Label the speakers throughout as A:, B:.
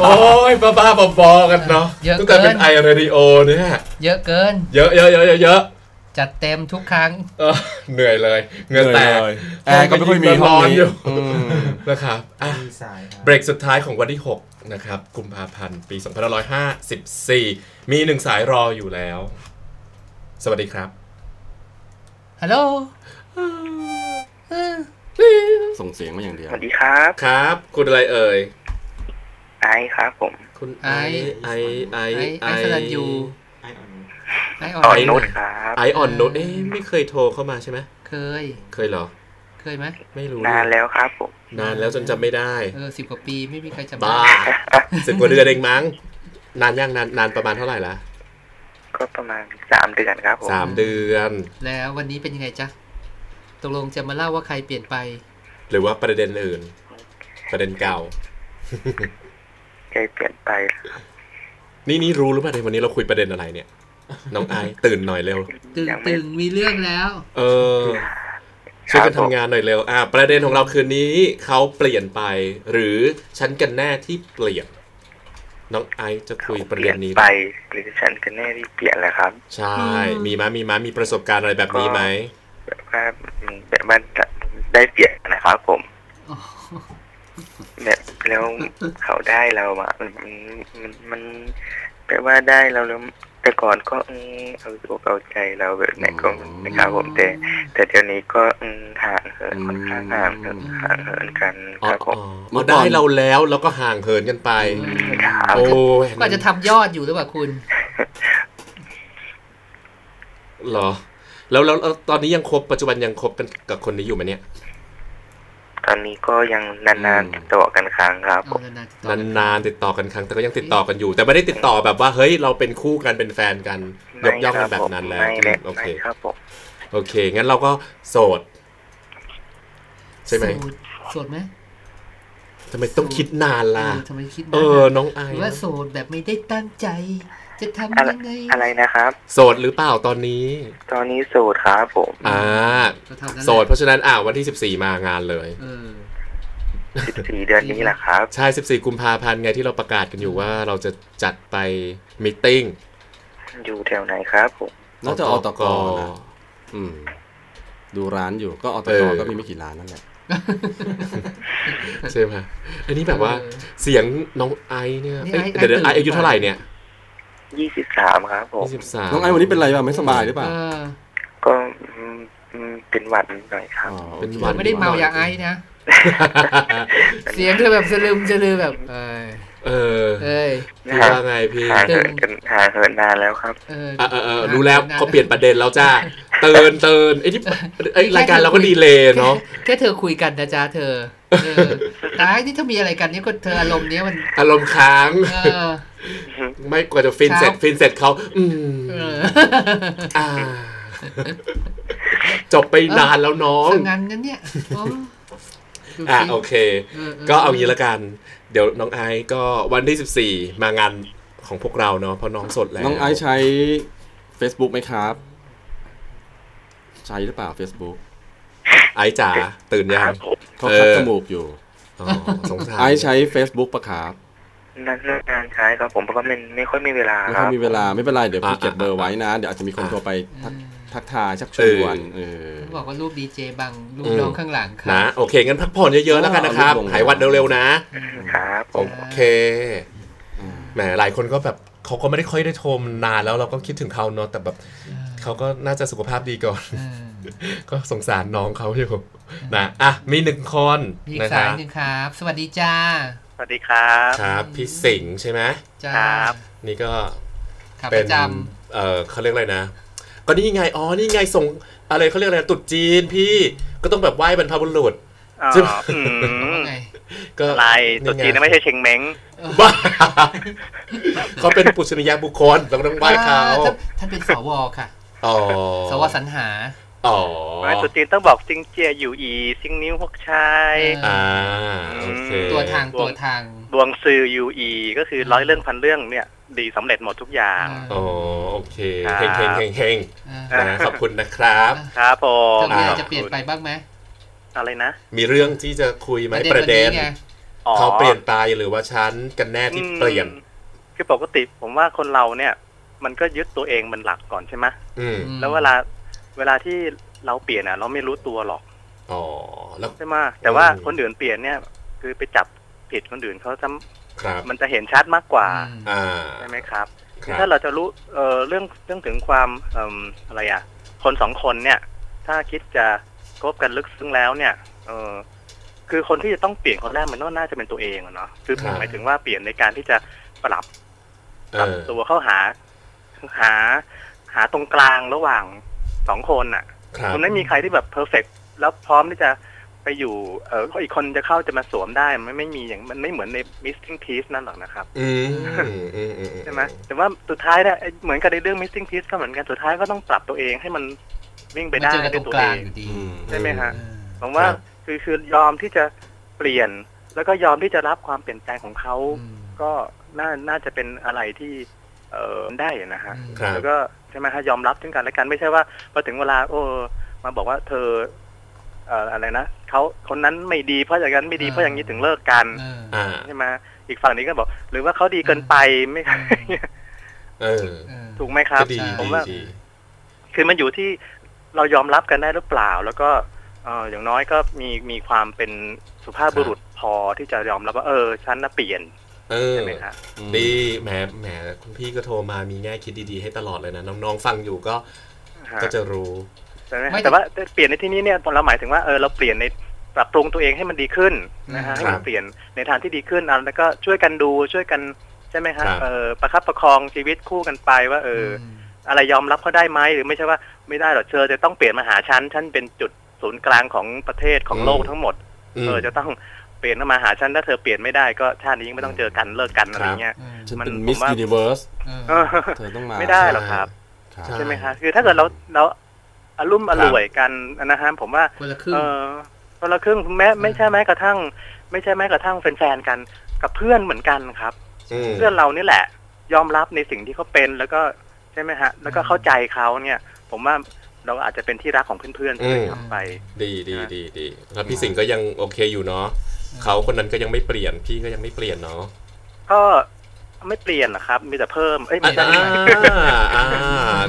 A: โอ้ยบ้าๆบอๆกันเนาะ
B: เยอะ
A: ตั้งแต่เป็น
B: เกิน
A: ไอเรดิโอเนี่ย
B: เยอะเกิน
A: เยอะเยอะเยอะเยอะเยอะ
B: จัดเต็มทุกครั้ง
A: เออเหนื่อยเลยเหงื่อแตก
C: เลยแอร์ก็ไม่ค่อยมีห้อง
A: ร้อน
C: นี้
A: อยู่
C: อืม
A: นะครับอะ
D: ดีไซน์ครับ
A: เบรกสุดท้ายของวันที่ 6 นะครับ กุมภาพันธ์ ปี 2554 มีหนึ่งสายรออยู่แล้ว สวัสดีครับ
B: ฮัลโหล
C: ส่งเสียงมาอย่างเดียว
E: สวัสดีครับ
A: ครับ คุณอะไรเอ่ย
E: ไอซ์ครับผม
A: คุณ
B: ไอ
A: ไอไอ
B: ไอไอสลันยู
D: ไอออน
B: ไออ
E: อ
B: อ
E: อย
B: น
E: นุชครับ
A: ไอออนโนตเอ๊ะไม่เคยโทรเข้ามาใช่ไหม
B: เคย
A: เคยเหรอ
B: เคยไหม
A: ไม่รู้
E: นานแล้วครับผม
A: นานแล้วจนจำไม่ได้
B: เออสิบกว่าปีไม่มีใครจำ
A: บ้า
B: ได้
A: สิบกว่าเดือนเองมั้งนานยังนานนานประมาณเท่าไหร่ละ
E: ก็ประมาณสามเดือนครับผม
A: สามเดือน
B: แล้ววันนี้เป็นยังไงจ๊ะตกลงจะมาเล่าว่าใครเปลี่ยนไป
A: หรือว่าประเด็นอื่น ประเด็นเก่า
E: ใจเปลี่ยนไป
A: นี่นี่รู้หรือเปล่าในวันนี้เราคุยประเด็นอะไรเนี่ย น้องไอซ์ตื่นหน่อยเร็ว
B: ตึง
E: ยังไม่
B: ตึงมีเรื่องแล้ว
A: เออช่วยกันทำงานหน่อยเร็ว อะประเด็นของเราคืนนี้เขาเปลี่ยนไป หรือฉันกันแน่ที่เปลี่ยน น้องไอซ์จะคุยประ
E: เปลี่
A: เด็
E: ย
A: น
E: น
A: นี้
E: ไปหรือฉันกันแน่ที่เปลี่ยนแหละครับ
A: ใช่ มีมั้ยมีมั้ยมีประสบการณ์อะไรแบบนี้ไหม
E: แบบว่ามันแบบว่าได้เปลี่ยนนะครับผม
B: อ๋อ
E: แบบแล้วเขาได้เรามามันมันมันแปลว่าได้เราแล้วแต่ก่อนก็อืมเอาอกเอาใจเราแบบไหนก็นะครับผมแต่ แต่เดี๋ยวนี้ก็อืมห่างเหินค่อนข้างห่างเหินห่างเหินกัน
A: อ๋อ
E: ครับผ
A: อ๋อ
E: ม
A: อ๋อได้เราแล้วแล้วก็ห่างเหินกันไป
E: ครับ
A: โอ้ย
B: ก็อาจจะทำยอดอยู่หรือเปล่าคุณ
A: เหรอแล้วแล้วแล้วตอนนี้ยังคบปัจจุบันยังคบกันกับคนนี้อยู่ไหมเนี่ย
E: ตอนนี้ก็ยังนานๆติดต่อกันครั้งครับผ
B: เอา
E: ม
B: นานๆติดต่อกัน
A: นานๆติดต่อกันครั้งแต่ก็ยังติดต่อกันอยู่ แต่ไม่ได้ติดต่อแบบว่าเฮ้ยเราเป็นคู่กันเป็นแฟนกันยกย่องกันแบบนั้นแล้ว
E: ไม่เลย
A: โอเค
E: ไม่ครับผม
A: โอเค งั้นเราก็โสด ใช่ไหม
B: โสดโสดไหม
A: ทำไมต้องคิดนาน
B: เอ
A: ล่ะ
B: อทำไมคิด
A: เอ
B: นา
A: อ
B: น
A: น้องไอ
B: หรือว่าโสดแบบไม่ได้ตั้งใจ จะทำ
E: อะไร
B: ยังไง
E: อะไรนะครับ
A: โสดหรือเปล่าตอนนี้
E: ตอนนี้โสดครับผม
A: อ่า
B: ก็เท่านั้นแหละ
A: โสดเพราะฉะนั้นอ่าวันที่14มางานเลย
B: เออ
E: สี่เดือนนี้แหละครับ
A: ใช่14กุมภาพันธ์ไงที่เราประกาศกันอยู่ว่าเราจะจัดไปมิทติ้ง
E: อยู่แถวไหนครับผม
C: น่าจะอตกนะอืม ดูร้านอยู่ก็อตกก็มีไม่กี่ร้านนั่นแหละ
A: ใช่ไหมอันนี้แบบว่าเสียงน้องไอเนี่ย
B: นี่
A: เอ้ย
B: ไอซ์
A: เดี๋ยวเดี๋ยว
B: ไอ
A: ไอ
B: ซ์
A: ซ์อายุเท่าไหร่เนี่ย
E: ยี่สิบสามครับผม
A: 23
C: น้องไอ้วันนี้เป็นไรบ้างไม่สบายหรือเปล่า
B: เออ
E: ก็อืมอืมเป็นหวัดนิดหน่อยครับ
C: อ๋อโอ
A: เป็น
C: เค
A: หวัด
B: ไม่ได้เมายาไอซ์นะ เสียงเธอแบบสลืมสลือแบบ เออ
A: เออ
B: เอ้ย
A: พี่ว่าไงพี่
E: ห่างเหินกันห่างเหินนานแล้วครับ
B: เออ
A: เออเออเออรู้แล้วเขาเปลี่ยนประเด็นแล้วจ้าเตือนเตือนไอ้ที่ไอ้รายการเราก็ดีเลยเนาะ
B: แค่เธอคุยกันนะจ๊ะเธอเออตายนี่ถ้ามีอะไรกันนี่ก็เธออารมณ์เนี้ยมัน
A: อารมณ์ค้าง
B: เออ
A: ไม่กว่าจะฟินเสร็จ
B: ครับ
A: ฟินเสร็จเขาอืม
B: เออ
A: อ่า จบไปนานแล้วน้อง
B: สังงานนั้นเนี่ยโอ้ดู
A: อะ
B: สิ
A: โอเค
B: เออเออ
A: ก็เอางี้ละกัน เดี๋ยวน้องไอซ์ก็วันที่ 14 มางานของพวกเราเนาะเพราะน้องสดแล้ว
C: น้องไอซ์ใช้ Facebook ไหมครับ ใช้หรือเปล่า Facebook
A: ไอซ์จ๋าตื่น
E: ค
A: ยั
E: รั
A: ง
E: บผม
C: เขาคัด
A: เออ
C: จมูกอยู่
A: อ๋อสงสาร
C: ไอซ์ใช้ Facebook ปะครับ
E: นานนานๆใช้ครับผมเพราะว่ามันไม่ค่อยมีเวลา
C: ไม่
E: ค
C: ค่อ
E: รั
C: ย
E: บ
C: มีเวลาไม่เป็นไรเดี๋ยวพี่
A: อ่า
C: เก็บเบอร์ไว้นะ เดี๋ยวอาจจะมีคนโทรไปทักทักทายชักชวนเออ
B: บอกว่ารูปดีเจบังรูปน้องข้างหลังครั
A: นะ
B: บ
A: โอเค งั้นพักผ่อนเยอะๆแล้วกันนะครับ
C: เอาลูกลง
A: หายหวัดเร็วๆนะ
E: ครับ ผ
A: โอ
E: ม
A: เคแหมหลายคนก็แบบเขาก็ไม่ได้ค่อยได้โทรมนานแล้วเราก็คิดถึงเขาเนาะแต่แบบเขาก็น่าจะสุขภาพดีก่อน
B: เออ
A: ก็สงสารน้องเขาอยู่นะอะมีหนึ่งคน
B: มีอีก
A: นะค
B: สาย
A: รับ
B: หนึ่งครับ สวัสดีจ้า
E: ส วัสดีครับ
A: ครับพี่สิงห์ใช่ไหม
B: จ้า
E: ครับ
A: นี่ก็
B: ขับป
A: เป็น
B: ระจ
A: เออเขาเรียกอะไรนะ ก็นี่ไงอ๋อนี่ไงส่งอะไรเขาเรียกอะไรนะตรุษจีนพี่ก็ต้องแบบไหว้บรรพบุรุษ
E: อ๋อ
A: ใช่ไหม
E: อืำม
B: ว่าไง
A: ก็
E: ลายตัวจีนนะไม่ใช่เชงเม้ง
A: บ้าเขาเป็นปุชนียบุคคลเราก็ต้องไหว้เขา
B: อ่ท่านท่านเป็นสวค่ะ
A: อ๋อ
B: สวสรรหา
A: อ๋อ
E: ไม่ตัวจีนต้องบอกซิงเจียอยู่อีซิงนิ้วพวกชาย
B: เอ
A: อ่าโอเค
B: ตัวทางตัวทาง
E: ดวงซือยูอีก็คือร้อยเรื่องพันเรื่องเนี่ย ดีสำเร็จหมดทุกอย่าง
A: อ๋อโอเค
E: ครับ
A: เฮงเฮงเฮงเฮง
B: เออ
A: นะขอบคุณนะครับ
E: ครับผ
B: เธ
E: ม
B: อมีอะไรจะเปลี่ยนไปบ้างไหม
E: อะไรนะ
A: มีเรื่องที่จะคุยไหม
B: ป
A: ประระ
B: เด็
A: เด็
B: น
A: น
B: วันนี้ไง
D: อ๋อ
A: เขาเปลี่ยนไปหรือว่าฉันกันแน่ที่เปลี่ยน
D: อืมคือปกติผมว่าคนเราเนี่ย มันก็ยึดตัวเองเป็นหลักก่อนใช่ไหม
A: อืม
D: แล้วเวลา เวลาที่เราเปลี่ยนอะ เราไม่รู้ตัวหรอก
A: อ๋อแล้ว
D: ใช่ไหมแต่ว่า
A: อืม
D: คนอื่นเปลี่ยนเนี่ย คือไปจับผิดคนอื่นเขาจะ
A: ครับ
D: มันจะเห็นชัดมากกว่า
B: อืม
A: อ่า
D: ใช่ไหมครับ
A: ครับ
D: ถ้าเราจะรู้เอ่อเรื่องเรื่องถึงความเอิ่มอะไรอะ คนสองคนเนี่ย ถ้าคิดจะคบกันลึกซึ้งแล้วเนี่ย เออคือคนที่จะต้องเปลี่ยนคนแรกมันก็น่าจะเป็นตัวเองอะเนาะคือ
A: ครับ
D: หมายถึงว่าเปลี่ยนในการที่จะปรับ
A: เอ
D: ปรับ
A: อ
D: ตัวเข้าหาหาหาตรงกลางระหว่าง สองคนอะ
A: ครับ
D: มันไม่มีใครที่แบบเพอร์เฟกแล้วพร้อมที่จะไปอยู่เอออีกคนจะเข้าจะมาสวมได้มันไม่มีอย่างมันไม่เหมือนใน missing piece นั่นหรอกนะครับ
A: อืมอืมอืมอื
D: ใช่ไหมแต่ว่าสุดท้ายเนี่ยไอ้เหมือนกับในเรื่อง missing piece ก็เหมือนกันสุดท้ายก็ต้องปรับตัวเองให้มันวิ่งไป
B: มัน
D: ได้
B: เจอกันต
D: ด้
B: ร
D: วย
B: ง
D: ตัว
B: ก
D: เอ
B: ลาง
D: ง
B: อยู่ดี
C: อืม
D: ใช่ไหมฮะ
B: เออ
D: ผมว่า
A: ครับ
D: คือคือยอมที่จะเปลี่ยน แล้วก็ยอมที่จะรับความเปลี่ยนแปลงของเขา
B: อืม
D: ก็น่าน่าจะเป็นอะไรที่ เออได้นะฮะ
A: ครับ
D: แล้วก็ ใช่ไหมฮะยอมรับซึ่งกันและกันไม่ใช่ว่าพอถึงเวลา โอ้มาบอกว่าเธอเอ่ออะไรนะเขาคนนั้นไม่ดีเพราะอย่างนั้นไม่ดีเพราะอย่างนี้ถึงเลิกกัน
B: เออ
A: อ่า
D: ใช่ไหมอีกฝั่งนี้ก็บอก หรือว่าเขาดีเกินไปไม่
A: เออ
B: เออ
D: ถูกไหมครับ
A: ก็ดี
D: ผม
A: ดี
D: ว่า
A: ดี
D: คือมันอยู่ที่เรายอมรับกันได้หรือเปล่า แล้วก็เอออย่างน้อยก็มีมีความเป็นสุภาพบุรุษพอที่จะยอมรับว่าเออฉันน่ะเปลี่ยน
A: เออ
D: ใช่ไหมครับ
A: ดีแหมแหมคุณพี่ก็โทรมามีแง่คิดดีๆให้ตลอดเลยนะน้องๆฟังอยู่ก็
D: ฮะ
A: ก็จะรู้
D: ใช่ไหม
B: ไม่
D: แต่ว่าเปลี่ยนในที่นี้เนี่ยเราหมายถึงว่าเออเราเปลี่ยนในปรับปรุงตัวเองให้มันดีขึ้นนะฮะ
B: อืม
D: ให้มั
A: ครั
D: น
A: บ
D: เปลี่ยนในทางที่ดีขึ้นอะแล้วก็ช่วยกันดูช่วยกันใช่ไหมฮะ
A: ครับ
D: เออประคับประคองชีวิตคู่กันไปว่าเอออ อะไรยอมรับเขาได้ไหมหรือไม่ใช่ว่าไม่ได้หรอกเธอจะต้องเปลี่ยนมาหาฉันฉันเป็นจุดศูนย์กลางของประเทศของโลกทั้งหมด
A: อืม
D: เออจะต้อง เปลี่ยนมาหาฉันถ้าเธอเปลี่ยนไม่ได้ก็ชาตินี้ยังไม่ต้องเจอกันเลิกกันอะไรเงี้ย
B: เออ
C: ฉัน
D: มัน
C: เป็น
D: ผม
C: มิส
D: ว่า
C: ยูนิเวิร์ส
B: เออ
D: เออ
C: เธอต้องมา
D: ไม่ได้หรอกครับ
C: ครับ
A: ใช่
D: ใช่ไหมคะคือถ้าเกิดเราเราอารมณ์อร่วยกันนะฮะผมว่า
B: คนละครึ่ง
D: เออคนละครึ่งแม้ไม่ใช่แม้กระทั่ง ไม่ใช่แม้กระทั่งแฟนๆกันกับเพื่อนเหมือนกันครับ
A: อืม
D: เพื่อนเรานี่แหละ ยอมรับในสิ่งที่เขาเป็นแล้วก็ใช่ไหมฮะ แล้วก็เข้าใจเขาเนี่ย ผมว่าเราอาจจะเป็นที่รักของเพื่อนๆ
A: อืม
D: ด้วยซ้ำไป
A: ดีดีดีดีแล้วพี่สิงห์ก็ยังโอเคอยู่เนาะ เขาคนนั้นก็ยังไม่เปลี่ยน พี่ก็ยังไม่เปลี่ยนเนาะ
D: ก็ไม่เปลี่ยนนะครับ มีแต่เพิ่มเอ้ย
A: อ่า
D: ไม่ใช่
A: อ่า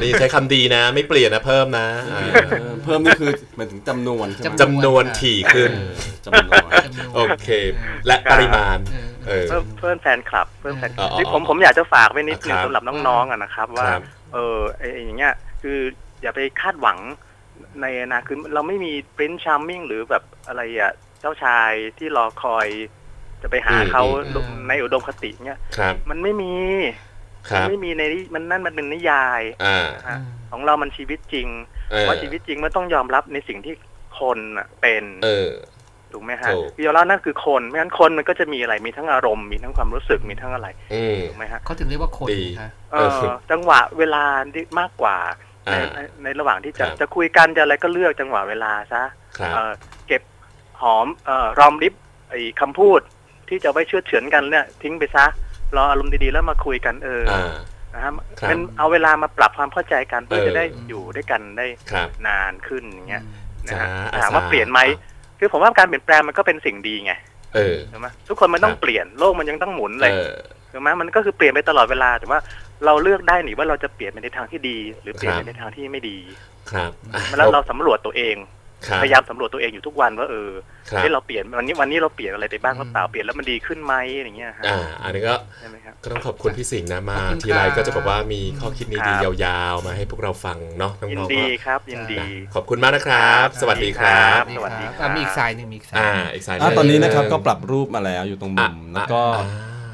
A: นี่ใช้คำดีนะ ไม่เปลี่ยนนะเพิ่มนะอ่า
C: เออเพิ่มนี่คือหมายถึงจำนวนใช่ไหม
A: จำนวนถี่ขึ้น
C: จำนวน
B: จำนวน
A: โอเค และปริมาณ
B: เออ
A: เออ
D: เพิ่มเพิ่มแฟนคลับเพิ่มแฟนคลับ
A: อ๋อ
D: ที่ผมผมอยากจะฝากไว้นิดนึง
A: ครับ
D: สำหรับน้องๆอะนะครับ ว่า
A: ครับ
D: เออไอ้ไอ้อย่างเงี้ยคืออย่าไปคาดหวังในอนาคตเราไม่มี Prince Charming หรือแบบอะไรอะ เจ้าชายที่รอคอยจะไปหา
A: อืม
D: เขา
A: อืม
D: ในอุดมคติเงี้ย
A: ครับ
D: มันไม่มี
A: ค
D: มั
A: รับ
D: ไม่มีในนี้มันนั่นมันเป็นนิยาย
A: อ่า
D: ฮะของเรามันชีวิตจริง
A: เออ
D: ว่าชีวิตจริงมันต้องยอมรับในสิ่งที่คนน่ะเป็น
A: เออ
D: ถูกไหมฮะ
A: ถูก
D: ยอมรับนั่นคือคนไม่งั้นคนมันก็จะมีอะไรมีทั้งอารมณ์มีทั้งความรู้สึกมีทั้งอะไร
A: อืม
D: ถูกไหมฮะ
B: เขาถึงเรียกว่าคน
A: ดี
B: ฮะ
D: เออจังหวะเวลาที่มากกว่าใน
A: อ่า
D: ในในระหว่างที่จะ
A: ครับ
D: จะคุยกันจะอะไรก็เลือกจังหวะเวลาซะ
A: ครับ
D: เออเก็บ หอมเอ่อรอมริบไอ้คำพูดที่จะไว้เชื่อเฉือนกันเนี่ยทิ้งไปซะรออารมณ์ดีๆแล้วมาคุยกันเออ
A: อ่า
D: นะฮะ
A: ครับ
D: เป็นเอาเวลามาปรับความเข้าใจกันเพื่อ
A: เออ
D: จะได้อยู่ด้วยกันได้
A: ครับ
D: นานขึ้นอย่างเงี้ยนะฮะ
A: จ้า
D: ถามว่า
A: อาสา
D: เปลี่ยนไหมคือผมว่าการเปลี่ยนแปลงมันก็เป็นสิ่งดีไง
A: เออ
D: ใช่ไหมทุกคนมันต้อง
A: ครับ
D: เปลี่ยนโลกมันยังต้องหมุนเลย
A: เออ
D: ถูกไหมมันก็คือเปลี่ยนไปตลอดเวลาแต่ว่าเราเลือกได้หนิว่าเราจะเปลี่ยนไปในทางที่ดี หรือเปลี่ยน
A: ครั
D: ไป
A: บ
D: ในทางที่ไม่ดี
A: ครับอะ
D: แล้วเราสำรวจตัวเอง
A: ครับ
D: พยายามสำรวจตัวเองอยู่ทุกวันว่าเออ
A: ครับ
D: เฮ้ยเราเปลี่ยนวันนี้วันนี้เราเปลี่ยนอะไรไปบ้างหรือเปล่าเปลี่ยนแล้วมันดีขึ้นไหมอย่างเงี้ยฮะ
A: อ่าอันนี้ก็
D: ใช่ไหมครับ
A: ก็ต้องขอบคุณพี่สิงห์นะมา
B: ขอบคุณ
A: ทีไร
B: ครับ
A: ก็จะบอกว่ามีข้อคิด
D: ค
A: ดี
D: รั
A: ๆ
D: บ
A: ยาวๆ มาให้พวกเราฟังเนาะน้
D: ยิน
A: องๆ
D: ดี
A: ก็
D: ครับ ยินดี
A: ขอบคุณมากนะครับ สวัสดีครับ
D: สวัสดีครับ
B: อะมีอีกสายหนึ่งมีอีกสาย
A: อ่าอีกสายห
C: อะ
A: ง
C: ตอนนี้นะครับก็ปรับรูปมาแล้วอยู่ตรงมุม
A: อะ
C: แล้วก็
A: อ่า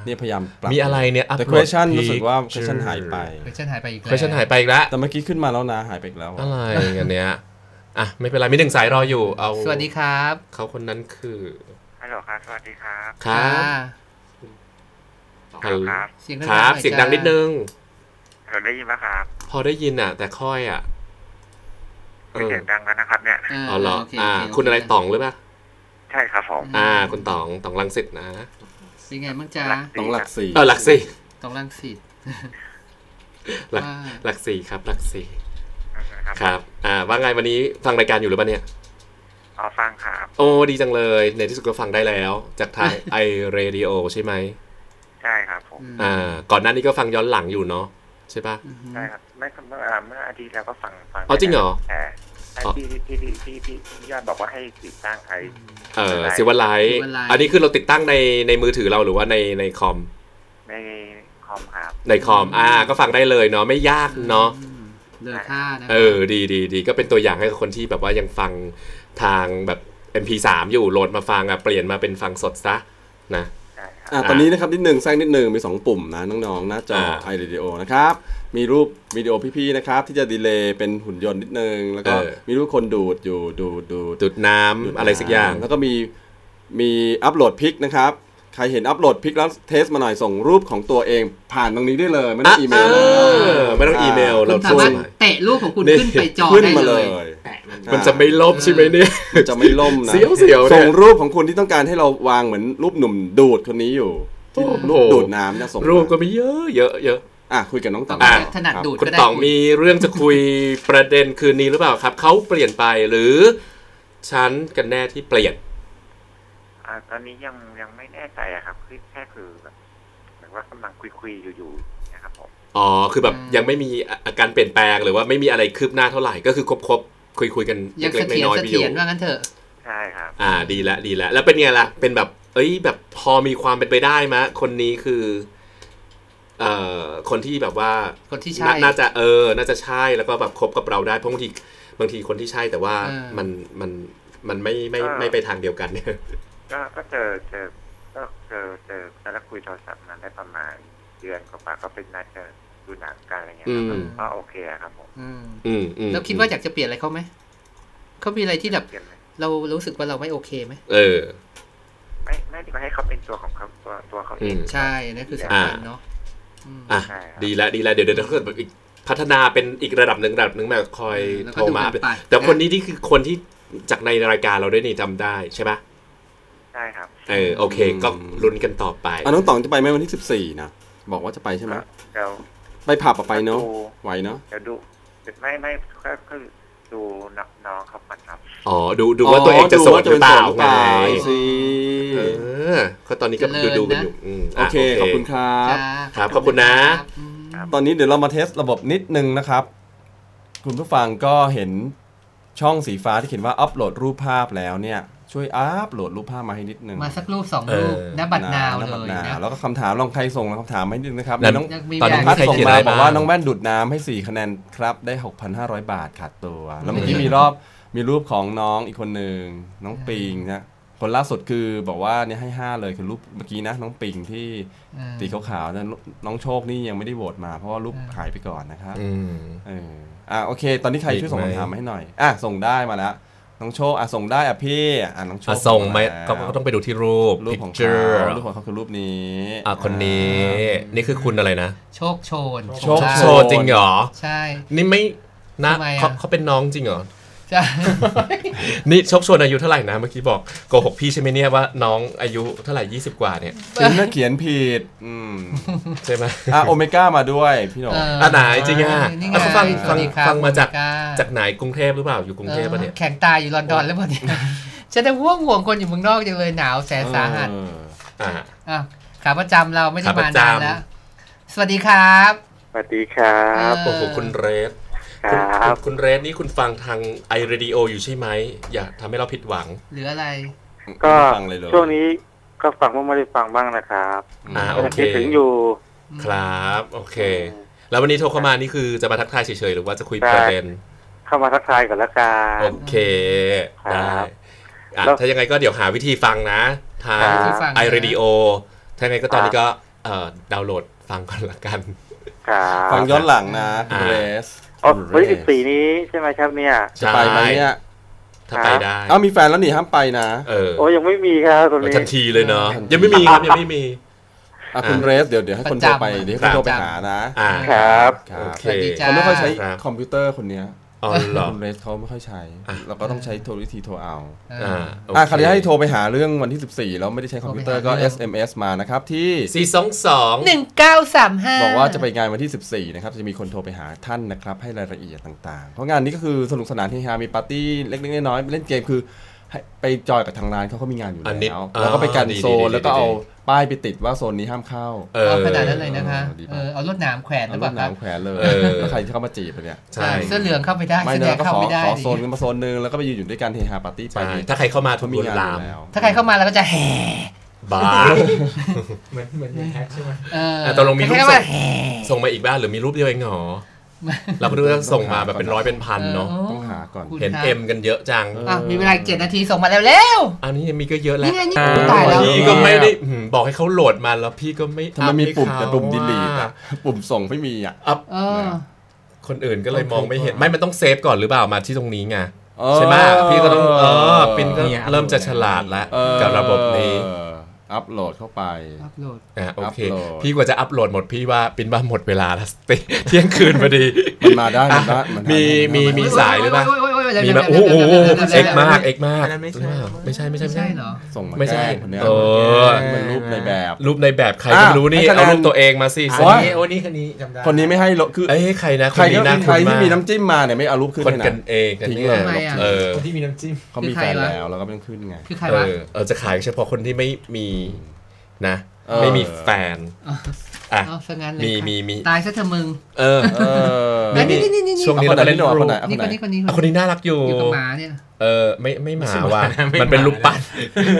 C: เนี่ยพยายามปรับ
A: มีอะไรเนี่ย
C: แต่
A: upload
C: question รู้สึกว่า
A: picture
C: question หายไป
B: เควชั่นหายไปอีกแล้ว
A: question หายไปอีกแล้ว
C: แต่เมื่อกี้ขึ้นมาแล้วนะหายไปอีกแล้ว
A: อะไรกันเนี้ย อะไม่เป็นไรมีหนึ่งสายรออยู่ เอา
B: สวัสดีครับ
A: เขาคนนั้นคือ
E: ฮัลโหลครับ สวัสดีครับ
A: ครับ
B: อ่า
A: ฮัลโหล
E: ครับ
B: เสียง
A: ค
B: ดังๆ
A: รับ
B: หน่อย
A: เสียงดังนิดนึง
E: เราได้ยินไหมครับ
A: พอได้ยินอะ แต่ค่อยอะเออ
E: เสียงดังแล้วนะครับเนี่ย
A: อ๋อเหรอ
B: โค
A: อ่า
B: โเคุ
A: ณอะไรต๋องหรือเปล่า
E: ใช่ครับผม
A: อ่า คุณต๋องต๋องลังสิตนะ
B: เป็นไงบ้างจ๊ะ
C: ต้องหลักสี่
A: เออหลักสี่
B: ต้องรังสิต
A: หลัก
B: ว่า
A: หลักสี่ครับหลักสี่
E: ครับ
A: ครับอ่าว่าไงวันนี้ฟังรายการอยู่หรือเปล่าเนี่ย
E: อ๋อฟังครับ
A: โอ้ดีจังเลย ในที่สุดก็ฟังได้แล้ว จากทางไอเรดิโอใช่ไหม
E: ใช่ครับผม
A: อ่า ก่อนหน้านี้ก็ฟังย้อนหลังอยู่เนาะใช่ปะ
E: ใช่ครับไม่เมื่ออ่าเมื่ออาทิตย์แล้วก็ฟังฟัง
A: อ๋อจริงเหรอ
E: แต่แต่
A: อ๋อ
E: ที่ที่ที่ที่ที่ที่ยอดบอกว่าให้ติดตั้งไอ
A: เออซิวไลท์
B: Silverlight
A: อันนี้คือเราติดตั้งในในมือถือเราหรือว่าในในคอม
E: ในคอมครับ
A: ในคอมอ่าก็ฟังได้เลยเนาะไม่ยากเนาะ
B: อืมเลอค่านะ
A: เออดีดีดีก็เป็นตัวอย่างให้กับคนที่แบบว่ายังฟังทางแบบ MP3 อยู่โหลดมาฟังอะเปลี่ยนมาเป็นฟังสดซะนะ
E: ใช่ครับ
C: อะตอนนี้นะครับนิดหนึ่งแซงนิดหนึ่งมี2ปุ่มนะน้องๆหน้าจอ
A: อ่า
C: iRadio นะครับมีรูปวิดีโอพี่ๆนะครับ ที่จะ delay เป็นหุ่นยนต์นิดนึง แล้วก็
A: เออ
C: มีรูปคนดูดอยู่ดูดดูด
A: จุดน้ำอะไรสักอย่าง
C: แล้วก็มีมี upload pic นะครับใครเห็น upload pic แล้ว test มาหน่อยส่งรูปของตัวเอง ผ่านตรงนี้ได้เลยไม่ต้องอีเมลเลย
A: อไม่ต้องอีเมล
B: คุ
A: เรา
B: ณสา
A: ส่
B: มารถ
A: ง
B: เตะรูปของคุณ
A: นี่
B: ขึ้นไปจอ
C: ขึ้น
B: ได้
C: มา
B: เล
C: เลยย
B: แตะมัน
A: มันจะไม่ลบใช่ไหมเนี่ย
C: จะไม่ล่มนะ
A: เสียวเสียวๆเนี่ย
C: ส่งรูปของคุณที่ต้องการให้เราวางเหมือนรูปหนุ่มดูดคนนี้อยู่ที่
A: โอ้โห
C: รูปดูดน้ำเนี่ยส่งมา
A: รูปก็มีเยอะเยอะเยอะ
C: อะคุยกับน้องต่อ
A: อะ
B: ถนัดดูด
A: คุณ
B: ก็ได้
A: ต๋องมีเรื่องจะคุยประเด็นคืนนี้หรือเปล่าครับเขาเปลี่ยนไปหรือฉันกันแน่ที่เปลี่ยน
E: อ่าตอนนี้ยังยังไม่แน่ใจอะครับคือแค่คือแบบเหมือนว่ากำลังคุยคุยๆอยู่อยู่ๆนะครับผม
A: อ๋อคือแบบยังไม่มีอาการเปลี่ยนแปลงหรือว่าไม่มีอะไรคืบหน้าเท่าไหร่ก็คือครบครบคุยคุยๆกัน
B: ยัง
A: เล็
B: เส
A: ก
B: ถีย
A: ๆ
B: ร
A: น้อย
B: เส
A: ๆไปอ
B: ถี
A: ยู่
B: ยรว่างั้นเถอะ
E: ใช่ครับ
A: อ่าดีละดีละแล้วเป็นไงล่ะเป็นแบบ เอ้ยแบบพอมีความเป็นไปได้มะคนนี้คือเอ่อคนที่แบบว่า
B: คนที่ใช่
A: นาน่าจะเออ น่าจะใช่แล้วก็แบบคบกับเราได้เพราะบางทีบางทีคนที่ใช่แต่ว่า
B: เออ
A: มันมันมันไม่ไม่ไม่ไปทางเดียวกันเนี่ย
E: ก็ก็เจอเจอก็เจอเจอแล้วคุยโทรศัพท์นั้นได้ประมาณเดือนกว่าๆก็เป็นนัดเจอดูหนังกันอะไรเงี้ยครับ
A: อืม
E: ก็โอเคอะครับผม
B: อืม
A: อืมอืม
B: แล้วคิดว่าอยากจะเปลี่ยนอะไรเขาไหมเขามีอะไรที่แบบ
E: เปลี่ยนไหม
B: เรารู้สึกว่าเราไม่โอเคไหม
A: เออ
E: ไม่ไม่ดีกว่าให้เขาเป็นตัวของเขาตัวตัวเขาเอง
A: อืม
B: ใช่นั่นคือสำคัญเนาะอืม
A: อะ
E: ใช่ครับ
A: ดีแล้วดีแล้วเดี๋ยวเดี๋ยวถ้าเกิดอีกพัฒนาเป็นอีกระดับหนึ่งระดับหนึ่งแบบคอย
B: แล้ว
A: โท
B: ก็
A: รมา
B: ดูกันไป
A: แต่คนนี้นี่คือคนที่จากในรายการเราด้วยนี่จำได้ใช่ปะ
E: ใช่ครับ
A: เออโอเค ก็ลุ้นกันต่อไป
C: อะน้องต๋องจะไปไหมวันที่14นะบอกว่าจะไปใช่ไหม
E: เดี๋ยว
C: ไปผับอะไปเนาะ
E: ดู
C: ไหวเนาะ
E: เดี๋ยวดูไม่ไม่ก็คือดูน้องน้องเขาก่อนครับ
A: อ๋อ ดูดูว่าตัวเองจะโสดหรือเปล่าไง
C: สิ
A: เออก็ตอนนี้ก็ดูดูกันอยู่อืม
C: โอเค ขอบคุณครับ
A: ครับ ขอบคุณนะ
B: อืม
C: ตอนนี้เดี๋ยวเรามาเทสระบบนิดนึงนะครับ คุณผู้ฟังก็เห็นช่องสีฟ้าที่เขียนว่าอัปโหลดรูปภาพแล้วเนี่ย ช่วยอัปโหลดรูปภาพมาให้นิดนึง
B: มาสักรูปสองรูป
A: เออ
B: นะบัตรนาวะเล
C: บัตร
B: ย
C: นาว
B: นะ
C: แล้วก็คำถามลองใครส่งคำถามมาให้นิดนึงนะครับ
A: นั่น
C: น้อง
B: ยังมี
A: ตอนนี้
B: แบบ
C: พัด
A: ใคร
C: ส่ง
A: เขียน
C: มา
A: อะไร
C: บอก
A: บ้าง
C: ว่าน้องแว่นดูดน้ำให้ 4 คะแนนครับ ได้ 6,500 บาทขาดตัว แล้วเมื่อกี้มีรอบมีรูปของน้องอีกคนหนึ่งน้องปิงนะคนล่าสุดคือบอกว่าเนี่ยให้5เลยคือรูปเมื่อกี้นะน้องปิงที่
B: เออ
C: ตีขาวๆนะน้องโชคนี่ยังไม่ได้โหวตมา เพราะว่ารูป
B: เออ
C: หายไปก่อนนะครับ
A: อืม
C: เอออะโอเค ตอนนี้ใครช่วยส่ง
A: อีกไหม
C: คำถามมาให้หน่อย อะส่งได้มาแล้ว น้องโชคอะส่งได้อะพี่อะน้องโชค
A: อะส่งไหมาก็
C: แล้ว
A: ก็ต้องไปดูที่รูป
C: รูปของเขา
A: picture
C: รูปของเขาคือรูปนี้
A: อะคนนี้นี่คือคุณอะไรนะ
B: โชคโชน
C: โชค
A: โชว์จริงเหรอ
B: ใช่
A: นี่ไม่นะ
B: ทำไมอะ
A: เขาเขาเป็นน้องจริงเหรอ
B: ใช่
A: นี่โชคชวนอายุเท่าไหร่นะ เมื่อกี้บอกโกหกพี่ใช่ไหมเนี่ยว่าน้องอายุเท่าไหร่ 20 กว่าเนี่ย
C: ถึงน่าเขียนผิดอืม
A: ใช่ไหม
C: อะโอเมก้ามาด้วยพี่หนง
B: เอะ
A: ไหนจริงอะ
B: นี่ไง
A: อะเขาฟัง
B: สวัสดีครับ
A: ฟังมาจาก
B: โอเมก้า
A: จากไหนกรุงเทพหรือเปล่าอยู่กรุงเทพปะเนี่ย
B: ออแข่งตายอยู่ลอนดอนแล้วเปล่าเนี่ยฉันจะห่วงห่วงคนอยู่เมืองนอกจังเลยหนาวแสนสาหัส
C: เออ
A: อ่า
B: อะขาประจำเราไม่ได้
A: ขาป
B: มา
A: ระจำ
B: นานแล้ว สวัสดีครับ
E: สวัสดีครับ
B: เอ
A: โอ้โหคุณเรส
E: ค
A: คุณ
E: รับ
A: คุณเรสนี่คุณฟังทางไอเรดิโออยู่ใช่ไหม อย่าทำให้เราผิดหวัง
B: หรืออะไร
E: ก็
C: ไม่ฟังเลยเลย
E: ช่วงนี้ก็ฟังบ้างไม่ได้ฟังบ้างนะครับ
A: อ่า
E: ก็
A: โอ
E: ยัง
A: เค
E: คิดถึงอยู่
A: ครับ โอเค แล้ววันนี้โทรเข้ามานี่คือจะมาทักทายเฉยๆ หรือว่าจะคุยประเด็น
E: เข้ามาทักทายก่อนละกั
A: โอนเค
E: ครับ
A: ได้อะ
E: แล้ว
A: ถ้ายังไงก็เดี๋ยวหาวิธีฟังนะ ทาง
E: ครับ
B: วิธีฟังนะ
A: ไอเรดิโอถ้ายังไงก็ตอนนี้ก็เอ่อดาวน์โหลดฟังก่อนละกัน
E: ครับ
C: ฟังย้อนหลังนะคุณ
A: อ่า
C: เรส
E: อ๋อ
C: คุณ
E: วันที่
C: เร
E: สิบสี่นี้ใช่ไหมครับเนี่ย
C: จะไปไหมเนี่ย
A: ถ้าไปได้
C: เอ้ามีแฟนแล้วนี่ห้ามไปนะ
A: เออ
E: โอ้ยังไม่มีครับตรงนี้
A: ทันทีเลยเนาะ
C: ทันที
A: ยังไม่มีครับยังไม่มี
C: อะคุณ
A: อ่า
C: เรสเดี๋ยวเดี๋ยวให้คนโทรไป
B: ประจำ
C: เดี๋ยวให้คนโทรไป
B: ประจำ
C: หานะ
A: อ่า
E: ครับ
C: ครับ
A: โอเค
B: สวัสดีจ้า
C: เขาไม่ค่อยใช้
A: ครับ
C: คอมพิวเตอร์คนเนี้ย
A: อ๋อเหรอ
C: คุณเรสเขาไม่ค่อยใช้
A: อะ
C: เราก็ต้องใช้โทรวิธีโทรเอา
B: เอ
A: อ่า
B: อ
A: โอเค
C: อะใครที่ให้โทรไปหาเรื่องวันที่ 14 แล้วไม่ได้ใช้คอมพิวเตอร์
B: โทร
C: ก็
B: ไปหาเรื่อง
C: SMS มานะครับที่
A: สี่สองสอง
B: หนึ่งเก้าสามห้า
C: บอกว่าจะไปงานวันที่ 14 นะครับ จะมีคนโทรไปหาท่านนะครับ ให้รายละเอียดต่างๆ เพราะงานนี้ก็คือสนุกสนานเฮฮามีปาร์ตี้เล็กๆน้อยๆเล่นเกมคือให้ ไปจอยกับทางร้านเขาก็มีงานอยู่
A: อันนี้
C: แล้ว
A: อ่า
C: แล้วก็ไปกัน
A: ดี
C: โซ
A: ดี
C: น
A: ดี
C: แล้วก็
A: ดี
C: เอาป้ายไปติดว่าโซนนี้ห้ามเข้า
A: เออ
B: เอาขนาดนั้นเลยนะคะ
C: เออดีมาก
B: เออเอารถหนามแขวนห
C: แล้
B: รือ
C: ว
B: เปล่าครับ
C: ก็หนามแขวนเลย
A: เออ
C: แล้วใครที่เข้ามาจีบอะเนี่ย
A: ใช่
B: เสื้อเหลืองเข้าไปได้
C: ไม่
B: เสื้อ
C: เน
B: แด
C: อะ
B: ง
C: ก็
B: เข้า
C: ขอ
B: ไม่ได้
C: ขอโซนกันมาโซนนึงแล้วก็ไปยืนอยู่ด้วยกันเฮฮาปาร์ตี้ไป
A: ใช่ถ้าใครเข้ามาทุ
C: เขา
A: ก
C: มี
A: คน
C: งานอ
A: ลาม
C: ยู่แล้ว
B: ถ้าใครเข้ามาเราก็จะแห่
A: บ้า
F: เหมือนเหมือนในแพ็คใช่ไหม
B: เออ
A: อะตกลงมีรูป
B: ใคเข้า
A: ส่
B: มางแห่
A: ส่งมาอีกบ้างหรือมีรูปเดียวเองเหรอเราก็ดูว่าส่งมาแบบเป็นร้อยเป็นพันเนาะ
C: ต้อง หาก่อน
B: คุณ
A: เห็น
B: ครับ
A: เอ็มกันเยอะจัง
B: อะมีเวลาอีกเจ็ดนาทีส่งมาแล้วเร็ว
A: อันนี้มีก็เยอะแล้ว
B: นี่ไงนี่ตายแล้ว
A: พี่ก็ไม่ได้อืมบอกให้เขาโหลดมาแล้วพี่ก็ไม่
C: ทำไมมีปุ่ม
A: up
C: แต่
A: ให้เขา
C: ปุ่ม delete
A: อะ
C: ปุ่มส่งไม่มีอะ
A: up
B: เออ
A: คนอื่นก็เลยมองไม่เห็นไม่มันต้อง save ก่อนหรือเปล่ามาที่ตรงนี้ไง
C: เออ
A: ใช่ไหมพี่ก็ต้องเออปินก็เริ่มจะฉลาดแล้ว
C: เออ
A: กับระบบนี้
C: อัพโหลดเข้าไป
B: อัพโหลด
A: อะโอเค
C: อัพโหลด
A: พี่กว่าจะอัพโหลดหมดพี่ว่าปินบ้าหมดเวลาแล้วเที่ยงคืนพอดี
C: มันมาได้มันได้มันได้
A: มีมีมีสายหรือเปล่า
B: โยโยโยโย
A: มีไหม
B: เร็ว
A: โอ้
B: ๆ
A: โห
B: เร็วๆเร็วๆ
A: เอ็ก
B: เร็วๆ
A: มากเอ็กมาก
F: อันนั้นไม่ใช่
A: ไม่ใช่ไม่ใช่
B: ไม่ใช่เหรอ
C: ส่งมา
A: ไม่ใช่
C: แกล้งคนเนี้ย
A: เออ
C: มันรูปในแบบ
A: รูปในแบบใครก็ไม่รู้นี่
C: อะให้คะแนน
A: เอารูปตัวเองมาสิ
F: อัน
A: สิ
F: นี้โอ้นี่คนนี้จำได้
C: คนนี้ไม่ให้โหลดคือ
A: เอ้ยใครนะ
C: ใคร
A: นนี้
C: ก็
A: น่า
C: ใคร
A: คุ้น
C: ที่
A: มาก
C: มีน้ำจิ้มมาเนี่ยไม่เอารูปขึ้น
A: คน
C: เลย
A: กัน
C: นะ
A: เองกัน
C: ทิ้ง
A: นี่
C: เลย
B: ทำไมอะ
A: เออ
F: คนที่มีน้ำจิ้ม
C: เขามีแฟนแล้วแล้วก็ไม่ต้องขึ้นไง
B: คือใคร
A: เอ
B: วะ
A: อเออจะขายเฉพาะคนที่ไม่มีนะ
C: เออ
A: ไม่มีแฟน อะ
B: เอาซะงั้นเลย
A: มี
B: ค่ะ
A: มีมี
B: ตายซะเธอะมึง
A: เออ
C: เออ
B: เอ้ยนี่นี่นี่นี่
A: ช่วงนี้
C: เอาคน
A: เรา
C: ไหน
A: ก็เล่น
C: เอา
A: รู
C: คน
A: ป
C: ไหน
B: นี่คนนี้คนนี้
A: อะคนนี้น่ารักอยู่
B: อยู่กับหมาเนี่ย
A: เออไม่ไม่หมา
F: ไม่ใช่หมา
A: ว่ะ
F: ไม่
A: มันเป็น
F: หมา
A: รูปปั้น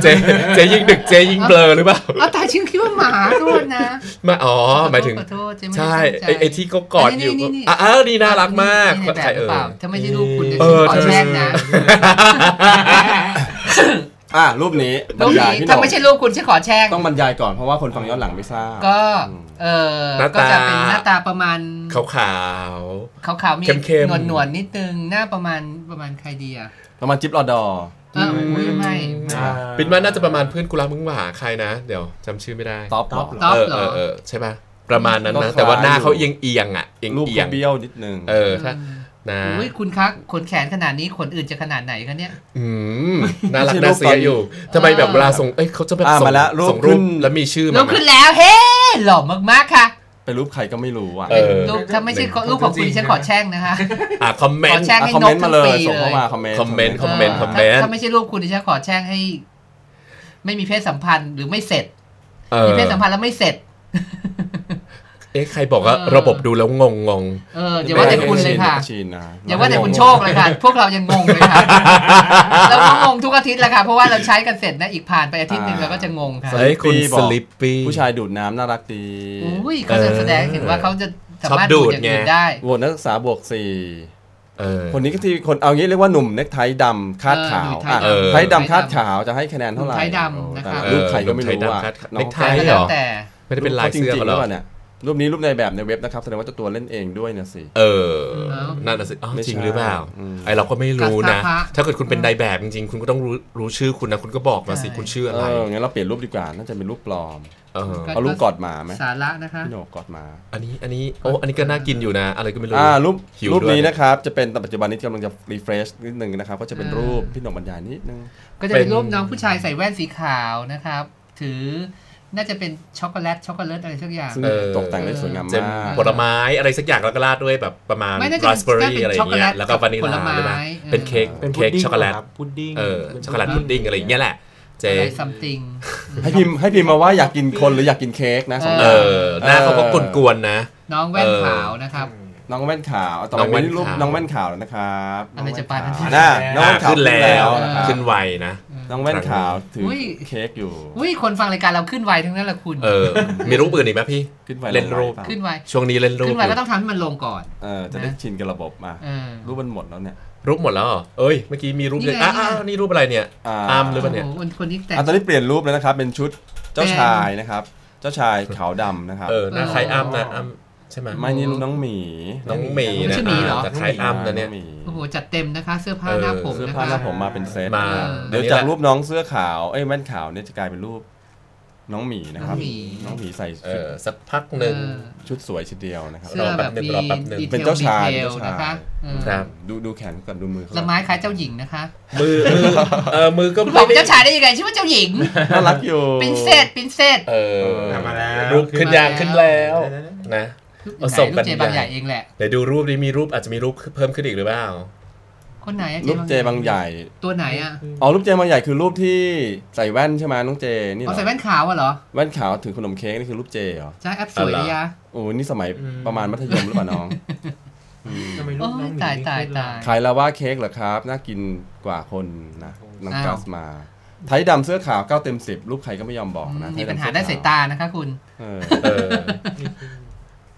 A: เจเจยิ่งดึกเจยิ่งเบลอหรือเปล่า
B: เอาตายชิงคิดว่าหมาโทษนะ
A: มาอ๋อหมายถึง
B: ขอโทษเจ๊ไม่ได้
A: ใช่
B: ตั้งจ
A: ไอไอที่ก็กอดอยู่
B: นี่นี่นี่
A: อะอ้าวนี่น่ารักมาก
B: นี่ในแบบ
A: ใคร
B: หรือเปล่าถ้าไม่ใช่รูปคุณเนี่ย
A: เออ
B: ขอ
A: ถ้าไม่
B: แช่งนะ
C: อะรูปนี้บร
B: รูป
C: รยาย
B: นี้
C: พี่ห
B: ถ้า
C: น่อง
B: ไม่ใช่รูปคุณฉันขอแช่ง
C: ต้องบรรยายก่อนเพราะว่าคนฟังย้อนหลังไม่ทราบ
B: ก็
C: อืม
B: เออ
A: หน้า
B: ก็
A: ตา
B: จะเป็นหน้าตาประมาณ
A: ขาวขาว
B: ขาวๆมี
A: เข้มๆ
B: หนวดหนวดๆนิดนึงหน้าประมาณประมาณใครดีอะ
C: ประมาณจิ๊บรอดอ
B: เออไม่ไม่
F: อ่า
A: ปินว่าน่าจะประมาณเพื่อนกุลามึงหว่าใครนะ เดี๋ยวจำชื่อไม่ได้
C: ท็อปเหรอ
B: ท็อป
A: เออ
B: เหร
A: เอ
B: อ
A: อเออใช่ป่ะประมาณนั้น
C: ก็
A: นะ
C: คล้าย
A: แต่ว่าหน้าเขา
C: อยู่
A: เอียงเอียงๆอะเอียง
C: รูป
A: เอีย
C: เขา
A: ง
C: เบี้ยวนิดนึง
A: เออถ้า นะ
B: อุ้ยคุณคะขนแขนขนาดนี้ขนอื่นจะขนาดไหนคะเนี่ย
A: อืมน่ารักน่าเสียอยู่ทำไมแบบเวลาส่ง เอ้ยเขาจะแบบ
C: อะ
A: ส่ง
C: มาแล้วรูป
A: ส่งรู
C: ขึ้
A: ป
C: น
A: แล้วมีชื่อ
B: รู
A: มา
B: ปขึ้นแล้ว เฮ้หล่อมากๆค่ะ
C: เป็นรูปใครก็ไม่รู้อะ
A: เออ
B: รูปถ้าไม่ใช่รูปของคุณดิฉันขอแช่งนะคะ
A: อะคอมเมน
B: ขอ
A: ต์
B: แช่ง
C: อะ
B: ให้
C: คอม
B: น
C: เม
B: ก
C: นต์
B: ทั้
C: มางเลย
B: ปี
C: ส่ง
B: เล
C: เข้ายมาคอมเมนต์
A: คอมเมนต์
B: เค
A: อมเมนต์คอมเมนต์
B: ถ้าไม่ใช่รูปคุณดิฉันขอแช่งให้ ไม่มีเพศสัมพันธ์หรือไม่เสร็จ
A: เออ
B: มีเพศสัมพันธ์แล้วไม่เสร็จ
A: เอ๊ะใครบอกว่า
B: เออ
A: ระบบดูแล้วงงงง
B: เอออย่าว่าแต่คุณเลยค่ะ
C: ชินนะ
B: อย่าว่าแต่คุณโชคเลยค่ะ พวกเรายังงงเลยค่ะเราก็งงทุกอาทิตย์แหละค่ะ เพราะว่าเราใช้กันเสร็จนะ อีกผ่านไปอาทิตย์หนึ่งเราก็จะงงค่ะ
A: เฮ้ยคุณสลิปปี้
C: ผู้ชายดูดน้ำน่ารักดี
B: อุ้ยเขาจะแสดงเห็นว่าเขาจะสามารถ
A: ชอบดู
B: ดู
A: ด
B: ดอย่างอื่น
A: ไง
B: ได้
C: โหวตนักศึกษาบวกสี่
A: เออ
C: คนนี้ก็ที่คนเอางี้เรียกว่าหนุ่มเน็กไทดำคาดขาว
B: เออ
C: อะ
A: เออ
C: ไทดำคาดขาวจะให้คะแนนเท่าไหร่
B: ไทยดำนะครับ
C: โอ้แต่รูปใครก็ไม่รู้
A: เออ
C: อะ
A: ไทยดำคาด
C: น้อง
A: เน็กไท
B: ก็
A: เหร
B: แล้
A: อ
B: วแต่
A: ไม่ได้เป็นลายเสื้อเขา
C: จริ
A: เขา
C: งๆ
A: เหรอเป
C: ล่าเนี่ย รูปนี้รูปในแบบในเว็บนะครับแสดงว่าเจ้าตัวเล่นเองด้วยนะสิ
A: เออ
B: เอ้า
A: นั่นน่ะสิอ๋อ
C: ไม่
A: จริง
C: ใช่
A: หรือเปล่า
C: อืม
A: ไอเราก็ไม่รู้นะ
B: กัสสะ
A: ถ้าเกิดคุณเป็นนายแบบจริงๆ คุณก็ต้องรู้รู้ชื่อคุณนะ คุณก็บอกมาสิ
B: ใช่
A: คุณชื่อ
C: เอ
A: อะไร
C: องั้นเราเปลี่ยนรูปดีกว่าน่าจะเป็นรูปปลอม
A: เออ
C: เอารูปกอดหมาไหม
B: สาระนะคะ
C: พี่โหนกกอดหมา
A: อันนี้ อันนี้ โอ้ อันนี้ก็น่ากินอยู่นะ อะไรก็ไม่รู้
C: อ่ารูป
A: หิว
C: รูป
A: ด้วย
C: นี้นะครับ จะเป็นแต่ปัจจุบันนี้กำลังจะ refresh นิดนึงนะครับ ก็จะเป็น
B: อ่า
C: รูปพี่หนุ่มบรรยายนิดนึง
B: ก็จะเป็น
A: เป็น
B: รูปน้องผู้ชายใส่แว่นสีขาวนะครับ ถือ น่าจะเป็นช็อกโกแลตช็อกโกแลตอะไรสักอย่าง
C: ซึ่ง
A: เออ
C: ตกแต่งได้สวยงาม
A: เจม
C: มาก
A: ผลไม้อะไรสักอย่างแล้วก็ราดด้วยแบบประมาณ
B: ไม่น่าจะ
A: ราสเบอร์รี่
B: เป็น
A: อะไรอย่างเงี้
B: ช็อกโกแล
A: ย
B: ต
A: แล้วก็วานิล
B: ลา
A: ผล
B: ไม้
A: ใช่ไหม
B: เออ
A: เป็นเค้ก
F: เป็น
A: เค้ก
F: พุดดิ้ง
A: ช็อกโกแลต
F: เหรครับพุดดิ้ง
A: เออช็อกโกแลตพุดดิ้งอะไรอย่างเงี้ยแหละเจ
B: อะไร something
C: ให้พิมพ์ให้พิมพ์มาว่าอยากกินคนหรืออยากกินเค้กนะสองอ
A: เอย่างอหน้าเขาก็กวนๆนะ
B: น้องแว่น
A: เออ
B: ขาวนะครับ
C: น้องแว่นขาวต่อ
A: น้อง
C: ไป
A: แว่น
C: เป็นรูป
A: ขาว
C: น้องแว่นขาวแล้วนะครับ
B: อะไรจะปานนั้นที่
C: อ่าน้อง
A: อ่า
C: แว่นขาว
A: ขึ้นแล้ว
C: นะครับ
A: ขึ้นไวนะ
C: น้องแว่นขาวถืออย เค้กอยู่
B: อุ้ยคนฟังรายการเราขึ้นไวทั้งนั้นแหละคุณ
A: เออ มีรูปอื่นอีกไหมพี่
C: ขึ้นไว
A: เล่นรูป
C: ลงไว
B: ขึ้นไว
A: ช่วงนี้เล่นรูป
B: ขึ้นไว
A: อยู่
B: ก็ต้องทำให้มันลงก่อน
C: เออจะได้ชินกับระบบมา
B: เออ
C: รูปมันหมดแล้วเนี่ย
A: รูปหมดแล้วเหรอเอ้ย เมื่อกี้มีรูป
B: นี่
A: เดียว
B: ไง
A: อะ
B: นี่
A: อะ
B: ไง
A: นี่รูปอะไรเนี่ย
C: อ่า
A: อามหรือเปล่าเนี่ย
B: โอ้โหคนนี้แต่ง
C: อะตอนนี้เปลี่ยนรูปแล้วนะครับ เป็นชุดเจ้า
B: เป็น
C: ชายนะครับ เจ้าชายขาวดำนะครับ
A: เออหน้าคล้ายอ้ำนะอ้ำ ใช่ไหม
C: ไม่นี่รูปน้องหมี
A: น้องหมี
B: ไม่
A: นะ
B: ใช่หมีเหรอ
A: แต่คล้ายอ้ำนะเนี่ย
C: องหมี
B: โอ้โหจัดเต็มนะคะ เสื้อผ้า
A: เออ
B: หน้าผม
C: เสื้อ
B: นะ
C: ผ้า
B: คะ
C: หน้าผมมาเป็นเซต
A: มา
C: เดี๋ยวจากรูปน้องเสื้อขาวเอ้ยแว่นขาวเนี่ยจะกลายเป็นรูปน้องหมีนะครับ
B: น้องหมี
C: น้องหมีใส่
A: เอ
C: ชุด
A: อสักพักหนึ่ง
B: เออ
C: ชุดสวยทีเดียวนะครับ
B: เสื้อแบบมี
A: รอแป๊บหนึ่ง
B: เป็
C: น
B: detail
C: เจ้าชาย
B: detail เจ้า
C: ชาย
B: นะคะเออ
A: ครับ
C: ดูดูแขนก่อนดูมือเขา
B: ละไม้คล้ายเจ้าหญิงนะคะ
A: มือมือเออมือก็
B: คุณบอกเจ้าชายได้ยังไงชื่อว่าเจ้าหญิง
C: น่ารักอยู่
B: princess princess เอ
A: อ
F: ทำมาแล้ว
A: รูปขึ้นยางขึ้นแล้ว
F: ได้ๆ
A: นะ
B: รูป
A: เอาส่งกัน
B: เจบางใหญ่เองแหละ
A: เดี๋ยวดูรูปนี้มีรูปอาจจะมีรูปเพิ่มขึ้นอีกหรือเปล่า
B: คคนไหนอะ
C: รูปเจบางใหญ่
B: ตัวไหนอะ
C: อ๋อรูปเจบางใหญ่คือรูปที่ใส่แว่นใช่ไหมน้องเจนี่เหร
B: เอา
C: อ
B: ใส่แว่นขาวอะเหรอ
C: แว่นขาวถือขนมเค้กนี่คือรูปเจเหรอ
B: ใช่แอปสวยดียะ
C: โอ้นี่สมัยประมาณมัธยมหรือเปล่าน้องอืม
F: ทำไมลูกน้องหมี
B: โอ้ยตาย
F: ไม่
B: ตาย
F: ขึ้นล่ะ
B: ตาย
C: ขายลาว่าเค้กเหรอครับ น่ากินกว่าคนนะน้อง
B: อ้าว
C: กัสมาไทยดำเสื้อขาว9เต็ม10รูปใครก็ไม่ยอมบอกนะ
B: มี
C: ไทย
B: ปัญ
C: ดำ
B: หา
C: เสื้อ
B: ด้านสาย
C: ขว
B: ตานะคะคุณ
C: เ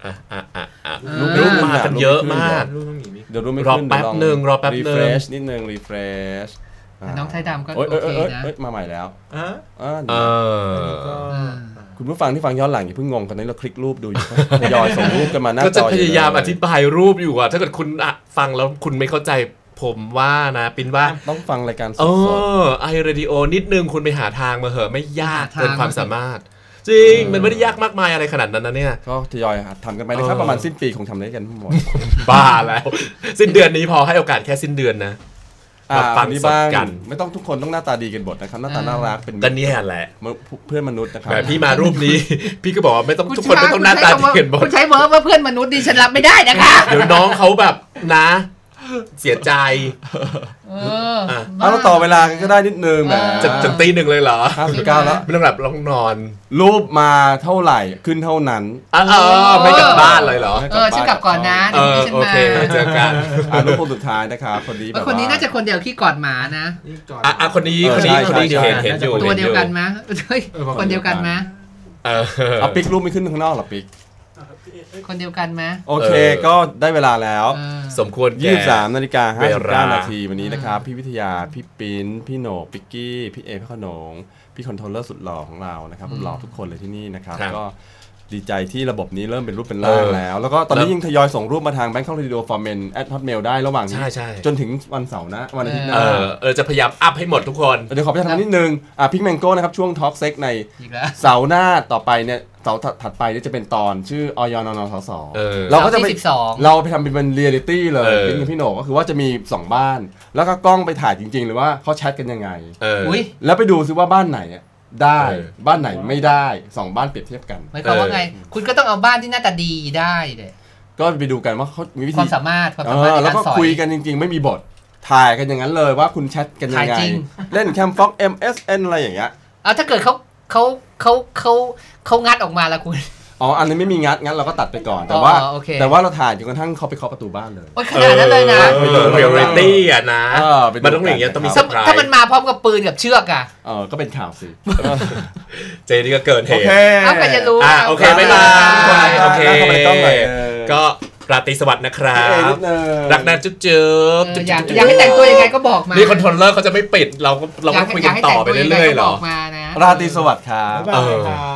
C: ออ
A: เอออะอะอะอะ
B: เออ
A: รูปมากันเยอะมาก
F: ลูกน้องหมีไม่
C: เดี๋ยวรูปไม่
A: รอ
C: ขึ้น
A: แป๊บ
C: เดี๋ยวล
A: หนึ่งรอแป๊บหนึ่ง
C: refresh นิดนึง refresh
B: แต่น้องไทยดำก็
C: โอ้ย
B: โอ
C: เอ้ย
B: เค
C: เอ้ย
B: นะ
C: เอ้ยมาใหม่แล้ว
F: อะ
C: อ่า
A: เออ
F: ก็
B: อ่า
C: คุณผู้ฟังที่ฟังย้อนหลังอย่าเพิ่งงงตอนนี้เราคลิกรูปดูอยู่ทยอยส่งรูปกันมาหน้า
A: ก็
C: จ
A: จะ
C: อ
A: พยายาม
C: เล
A: อธิบายรูปอยู่อะถ้าเกิดคุณอะฟังแล้วคุณไม่เข้าใจผมว่านะปินว่า
C: ต้องฟังรายการสด
A: เออไอเรดิโอนิดนึงคุณไปหาทางมาเหอะไม่ยาก
B: หาทาง
A: เกินความสามารถ จริงมันไม่ได้ยากมากมายอะไรขนาดนั้นนะเนี่ย
C: ๆก็ทยอยทำกันไปนะครับ
A: เออ
C: ประมาณสิ้นปีคงทำได้กันทั้งหมด
A: บ้าแล้ว สิ้นเดือนนี้พอให้โอกาสแค่สิ้นเดือนนะ
C: อ่า
A: มาฟัง
C: อันนี้
A: สด
C: บ้าง
A: กัน
C: ไม่ต้องทุกคนต้องหน้าตาดีกันหมดนะครับหน้าตาน่ารักเป็น
A: ก็เนี่ยแหละ
C: เพื่อนมนุษย์นะครับ
A: แต่พี่มารูปนี้ พี่ก็บอกว่าไม่ต้อง
B: คุณ
A: ทุกคนไม่ต้องหน้าตาดีกันหมด
B: คุณใช้ word ว่าเพื่อนมนุษย์ดิฉันรับไม่ได้นะคะ
A: เดี๋ยวน้องเขาแบบนะ เสียใจ
B: เออ
A: อะ
C: เอาเราต่อเวลากันก็ได้นิดนึงแหม
A: จะจะตีหนึ่งเลยเหรอ
C: ห้าสิบเก้าแล้ว
A: ไม่ต้องหลับต้องนอน
C: รูปมาเท่าไหร่ขึ้นเท่านั้น
A: อะเออไม่กลับบ้านเลยเหรอ
B: เออฉันกลับก่อนนะ
A: เอ
B: เดี๋ยวพรุ่ง
A: อ
B: นี้ฉัน
A: โอ
B: มา
A: เคเจอกัน
C: อ่ารูปคนสุดท้ายนะครับคนนี้แบ
B: เออบคน
C: ว่า
B: นี้น่าจะคนเดียวขี้กอดหมานะ
F: นี่ก่อน
A: อะอะคนนี้
C: เออ
A: คนนี้
C: ใช่
A: คนนี้
C: ใช่
A: เห็นเห็นอยู่
B: ตัวเดียวกัน
A: ห็อ
B: ไหมเฮ้ย
F: เออผม
B: คนเดียวกันไหม
A: เออ
C: เอาปิกรูปไม่ขึ้นข้างนอกหรอปิก
B: คนเดียวกันไหม
C: โอเค
A: เออ
C: ก็ได้เวลาแล้ว
B: เออ
A: สมควรแก่
C: 23นาฬิกา
A: เวลา
C: 59นาทีวันนี้นะครับ พี่วิทยา พี่ปิ้น พี่โหนกปิกกี้ พี่เอพี่ขนง พี่ controller สุดหล่อของเรานะครับ
B: อืม
C: หล่อทุกคนเลยที่นี่นะครับ
A: ครับ
C: ก็ ดีใจที่ระบบนี้เริ่มเป็นรูปเป็นร่าง
A: เออ
C: แล้ว แล้วก็ตอนนี้
A: แล้ว
C: ยังทยอยส่งรูปมาทาง Bangkok Radio for Men at hotmail ได้ระหว่างนี้
A: ใช่ใช่
C: จนถึงวันเสาร์นะวันอาทิตย์ห
A: เอ
C: น้า
A: อเออจะพยายาม up ให้หมดทุกคน
C: เดี๋ยวขอประชาสัมพันธ์นิดนึงอะพิกแมงโก้นะครับช่วงทอล์กเซ็กใน
B: อีกแล้ว
C: เสาร์หน้าต่อไปเนี่ยเสาร์ถัดไปเนี่ยจะเป็นตอนชื่อออยนนสส
A: เออ
C: เราก็จะไป
B: สิบสอง
C: เราไปทำเป็นเรียลิตี้เลย
A: เออ
C: พี่กับพี่โหนกก็คือว่าจะมี 2 บ้าน แล้วก็กล้องไปถ่ายจริงๆเลยว่าเขาแชทกันยังไง
A: เออ
B: อุ้ย
C: แล้วไปดูซิว่าบ้านไหนอะ ได้
A: เออ
C: บ้านไหนไม่ได้สองบ้านเปรียบเทียบกัน
B: หมายความว่าไง คุณก็ต้องเอาบ้านที่หน้าตาดีได้เลย
C: ก็ไปดูกันว่าเขามีวิ
B: ค
C: ธี
B: วามสามารถความ
C: เอ
B: สามารถ
C: อ
B: ใน
C: แล้ว
B: การ
C: ก็
B: สอย
C: คุยกันจริง ๆ ไม่มีบทถ่ายกันอย่างนั้นเลยว่าคุณแชทกันยังไง
B: ถ่ายจริง
C: เล่น Camfrog MSN อะไรอย่างเงี้ย
B: เอาถ้าเกิดเขาเขาเขาเขาเขางัดออกมาละคุณ
C: อ๋อ อันนี้ไม่มีงัด งั้นเราก็ตัดไปก่อน แต่ว่า
B: อ๋อโอเค
C: แต่ว่าเราถ่ายจนกระทั่งเขาไปเคาะประตูบ้านเลย
B: โอ้ยขนาดนั้นเลยนะ
A: เออเรียลลิตี้อะนะ
C: เออไปดู
A: มันต้องอย่างเงี้ยต้องมี
C: กัน
A: เซอร์ไพร
B: ถ้ามัน
A: ส์
B: มาพร้อมกับปืนกับเชือกอะ
C: เออก็เป็นข่าวสิ
A: เจนี่ก็เกินเห
C: โอ
A: ตุ
C: เค
B: เอาใครจะรู้
A: อะโอเคบ๊ายบาย โอเค
C: เข้าไปในกล้องหน่อยเออ
A: ก็ราตรีสวัสดิ์นะครั
C: พี่เอนิดนึง
A: รักนะจุ๊บจุ๊บ
B: เออ
A: จุ๊บ
B: อยาก
A: จุ๊บ
B: อยากให้แต่งตัวยังไงก็บอกมา
A: นี่ controllerทรลเลอร์เขาจะไม่ปิด เราก็เราก็คุยกันต่อไปเรื่อยๆเหรอ
B: กมานะ
C: ราตรีสวัสดิ์ครับ
F: บ๊ายบายครับ